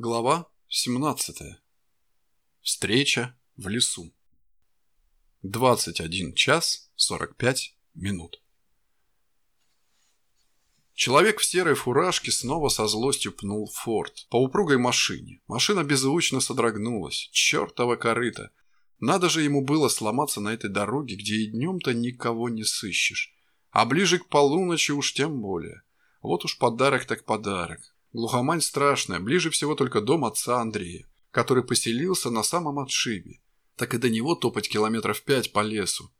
Глава 17. Встреча в лесу. 21 час 45 минут. Человек в серой фуражке снова со злостью пнул форт по упругой машине. Машина беззвучно содрогнулась. Чертова корыта. Надо же ему было сломаться на этой дороге, где и днем-то никого не сыщешь. А ближе к полуночи уж тем более. Вот уж подарок так подарок. Глухомань страшная, ближе всего только дом отца Андрея, который поселился на самом отшибе. Так и до него топать километров пять по лесу.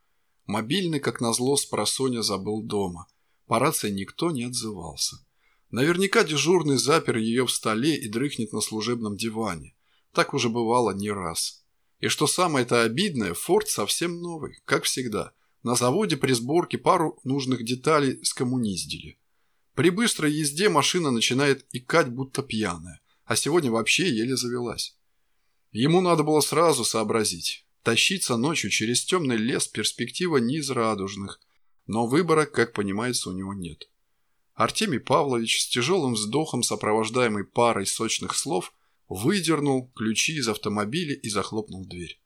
Мобильный, как назло, с просоня забыл дома. По рации никто не отзывался. Наверняка дежурный запер ее в столе и дрыхнет на служебном диване. Так уже бывало не раз. И что самое-то обидное, форт совсем новый, как всегда. На заводе при сборке пару нужных деталей скоммуниздили. При быстрой езде машина начинает икать, будто пьяная, а сегодня вообще еле завелась. Ему надо было сразу сообразить. Тащиться ночью через темный лес перспектива не из радужных, но выбора, как понимается, у него нет. Артемий Павлович с тяжелым вздохом, сопровождаемый парой сочных слов, выдернул ключи из автомобиля и захлопнул дверь.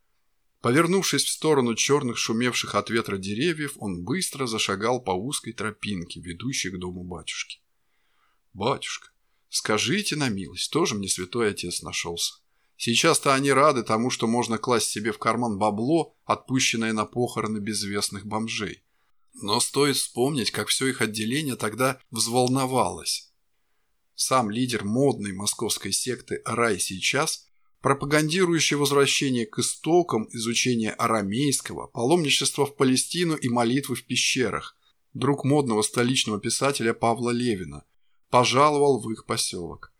Повернувшись в сторону черных шумевших от ветра деревьев, он быстро зашагал по узкой тропинке, ведущей к дому батюшки. «Батюшка, скажите на милость, тоже мне святой отец нашелся. Сейчас-то они рады тому, что можно класть себе в карман бабло, отпущенное на похороны безвестных бомжей. Но стоит вспомнить, как все их отделение тогда взволновалось. Сам лидер модной московской секты «Рай сейчас» пропагандирующий возвращение к истокам изучения арамейского, паломничества в Палестину и молитвы в пещерах, друг модного столичного писателя Павла Левина, пожаловал в их поселок.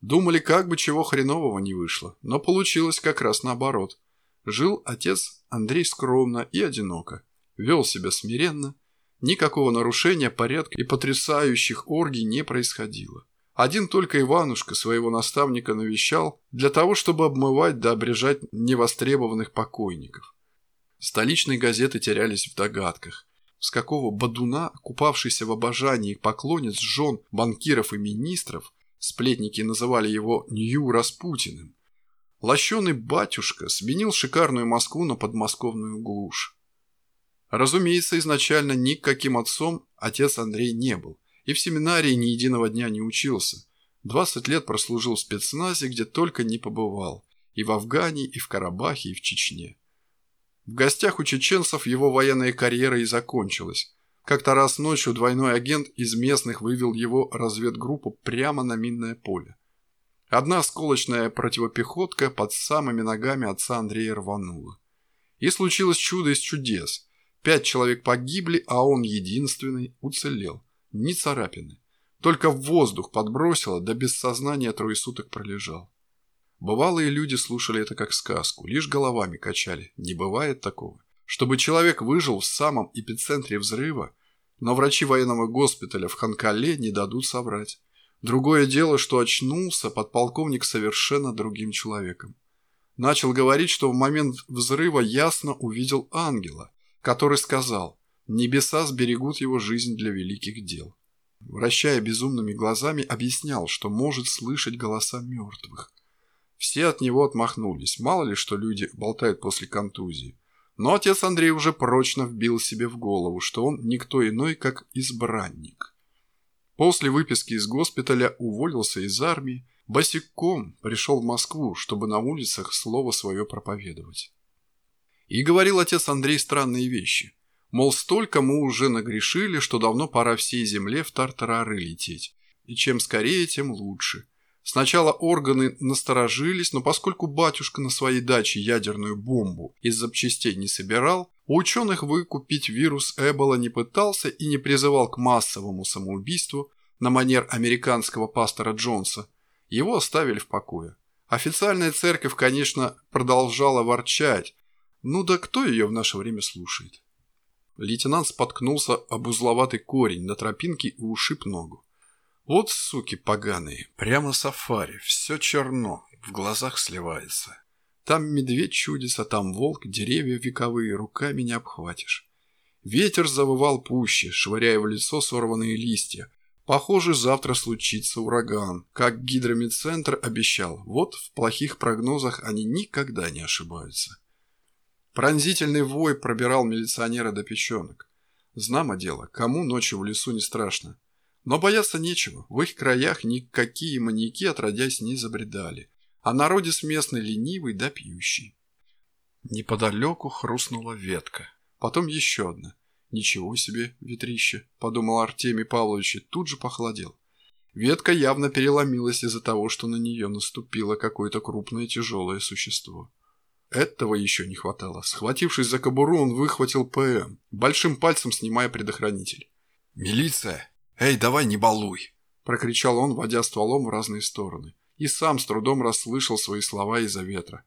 Думали, как бы чего хренового не вышло, но получилось как раз наоборот. Жил отец Андрей скромно и одиноко, вел себя смиренно, никакого нарушения порядка и потрясающих оргий не происходило. Один только Иванушка своего наставника навещал для того, чтобы обмывать да обрежать невостребованных покойников. Столичные газеты терялись в догадках. С какого бадуна, купавшийся в обожании поклонниц жен банкиров и министров, сплетники называли его Нью Распутиным, лощеный батюшка сменил шикарную Москву на подмосковную глушь. Разумеется, изначально никаким отцом отец Андрей не был – и в семинарии ни единого дня не учился. 20 лет прослужил в спецназе, где только не побывал. И в Афгане, и в Карабахе, и в Чечне. В гостях у чеченцев его военная карьера и закончилась. Как-то раз ночью двойной агент из местных вывел его разведгруппу прямо на минное поле. Одна осколочная противопехотка под самыми ногами отца Андрея рванула. И случилось чудо из чудес. Пять человек погибли, а он единственный уцелел ни царапины. Только в воздух подбросило, да без сознания трое суток пролежал. Бывалые люди слушали это как сказку, лишь головами качали. Не бывает такого. Чтобы человек выжил в самом эпицентре взрыва, но врачи военного госпиталя в Ханкале не дадут соврать. Другое дело, что очнулся подполковник совершенно другим человеком. Начал говорить, что в момент взрыва ясно увидел ангела, который сказал Небеса сберегут его жизнь для великих дел. Вращая безумными глазами, объяснял, что может слышать голоса мертвых. Все от него отмахнулись, мало ли что люди болтают после контузии. Но отец Андрей уже прочно вбил себе в голову, что он никто иной, как избранник. После выписки из госпиталя уволился из армии, босиком пришел в Москву, чтобы на улицах слово свое проповедовать. И говорил отец Андрей странные вещи. Мол, столько мы уже нагрешили, что давно пора всей земле в тартарары лететь. И чем скорее, тем лучше. Сначала органы насторожились, но поскольку батюшка на своей даче ядерную бомбу из запчастей не собирал, у ученых выкупить вирус Эбола не пытался и не призывал к массовому самоубийству на манер американского пастора Джонса, его оставили в покое. Официальная церковь, конечно, продолжала ворчать, ну да кто ее в наше время слушает? Лейтенант споткнулся об узловатый корень на тропинке и ушиб ногу. Вот суки поганые, прямо сафари, все черно, в глазах сливается. Там медведь чудится, там волк, деревья вековые, руками не обхватишь. Ветер завывал пуще, швыряя в лицо сорванные листья. Похоже, завтра случится ураган, как гидромедцентр обещал. Вот в плохих прогнозах они никогда не ошибаются. Пронзительный вой пробирал милиционера до печенок. Знамо дело, кому ночью в лесу не страшно. Но бояться нечего, в их краях никакие маньяки отродясь не забредали, а народец местный ленивый да пьющий. Неподалеку хрустнула ветка, потом еще одна. «Ничего себе, ветрище», — подумал Артемий Павлович и тут же похолодел. Ветка явно переломилась из-за того, что на нее наступило какое-то крупное тяжелое существо. Этого еще не хватало. Схватившись за кобуру, он выхватил ПМ, большим пальцем снимая предохранитель. «Милиция! Эй, давай не балуй!» – прокричал он, водя стволом в разные стороны. И сам с трудом расслышал свои слова из-за ветра.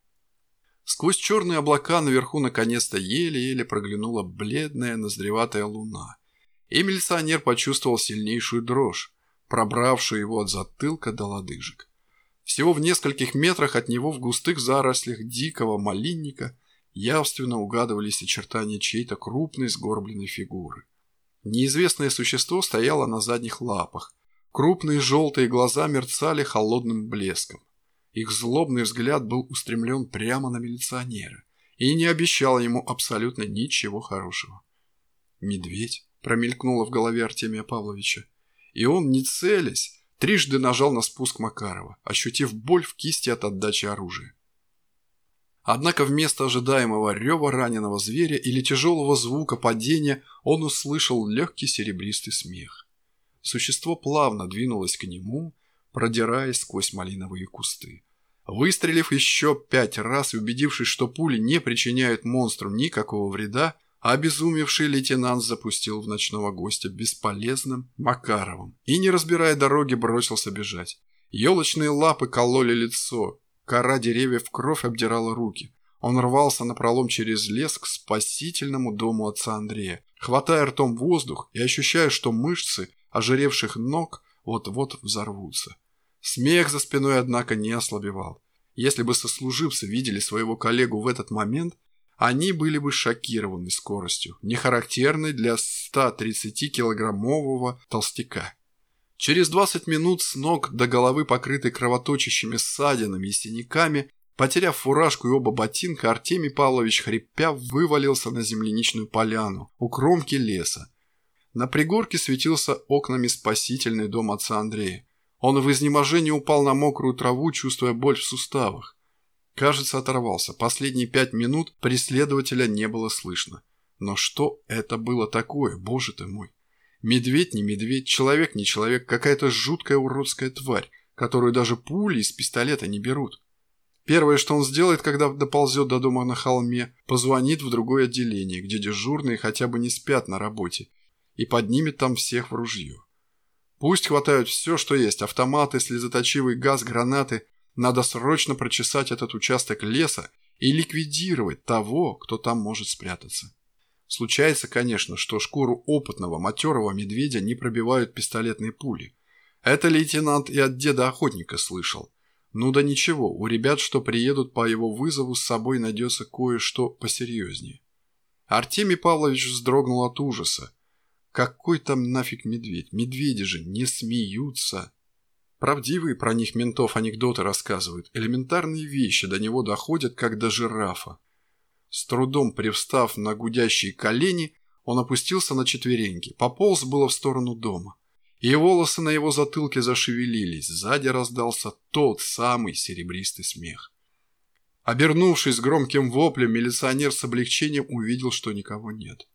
Сквозь черные облака наверху наконец-то еле-еле проглянула бледная ноздреватая луна. И милиционер почувствовал сильнейшую дрожь, пробравшую его от затылка до лодыжек. Всего в нескольких метрах от него в густых зарослях дикого малинника явственно угадывались очертания чьей-то крупной сгорбленной фигуры. Неизвестное существо стояло на задних лапах. Крупные желтые глаза мерцали холодным блеском. Их злобный взгляд был устремлен прямо на милиционера и не обещал ему абсолютно ничего хорошего. «Медведь?» – промелькнуло в голове Артемия Павловича. И он, не целясь, Трижды нажал на спуск Макарова, ощутив боль в кисти от отдачи оружия. Однако вместо ожидаемого рева раненого зверя или тяжелого звука падения он услышал легкий серебристый смех. Существо плавно двинулось к нему, продираясь сквозь малиновые кусты. Выстрелив еще пять раз и убедившись, что пули не причиняют монстру никакого вреда, Обезумевший лейтенант запустил в ночного гостя бесполезным Макаровым и, не разбирая дороги, бросился бежать. Елочные лапы кололи лицо, кора деревьев кровь обдирала руки. Он рвался на пролом через лес к спасительному дому отца Андрея, хватая ртом воздух и ощущая, что мышцы ожиревших ног вот-вот взорвутся. Смех за спиной, однако, не ослабевал. Если бы сослуживцы видели своего коллегу в этот момент, они были бы шокированы скоростью, не характерной для 130-килограммового толстяка. Через 20 минут с ног до головы, покрытой кровоточащими ссадинами и синяками, потеряв фуражку и оба ботинка, Артемий Павлович, хрипя, вывалился на земляничную поляну у кромки леса. На пригорке светился окнами спасительный дом отца Андрея. Он в изнеможении упал на мокрую траву, чувствуя боль в суставах. Кажется, оторвался. Последние пять минут преследователя не было слышно. Но что это было такое, боже ты мой? Медведь не медведь, человек не человек, какая-то жуткая уродская тварь, которую даже пули из пистолета не берут. Первое, что он сделает, когда доползет до дома на холме, позвонит в другое отделение, где дежурные хотя бы не спят на работе, и поднимет там всех в ружье. Пусть хватают все, что есть, автоматы, слезоточивый газ, гранаты, надо срочно прочесать этот участок леса и ликвидировать того, кто там может спрятаться. Случается, конечно, что шкуру опытного матерого медведя не пробивают пистолетные пули. Это лейтенант и от деда охотника слышал. Ну да ничего, у ребят, что приедут по его вызову, с собой найдется кое-что посерьезнее. Артемий Павлович вздрогнул от ужаса. Какой там нафиг медведь? Медведи же не смеются. Правдивые про них ментов анекдоты рассказывают. Элементарные вещи до него доходят, как до жирафа. С трудом привстав на гудящие колени, он опустился на четвереньки, пополз было в сторону дома. И волосы на его затылке зашевелились, сзади раздался тот самый серебристый смех. Обернувшись громким воплем, милиционер с облегчением увидел, что никого нет.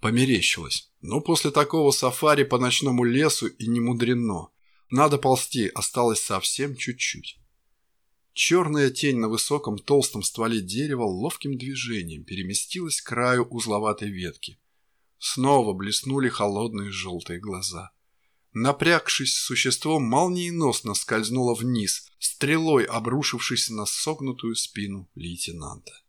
Померещилось. Но после такого сафари по ночному лесу и не мудрено. Надо ползти, осталось совсем чуть-чуть. Черная тень на высоком толстом стволе дерева ловким движением переместилась к краю узловатой ветки. Снова блеснули холодные желтые глаза. Напрягшись, существо молниеносно скользнуло вниз, стрелой обрушившись на согнутую спину лейтенанта.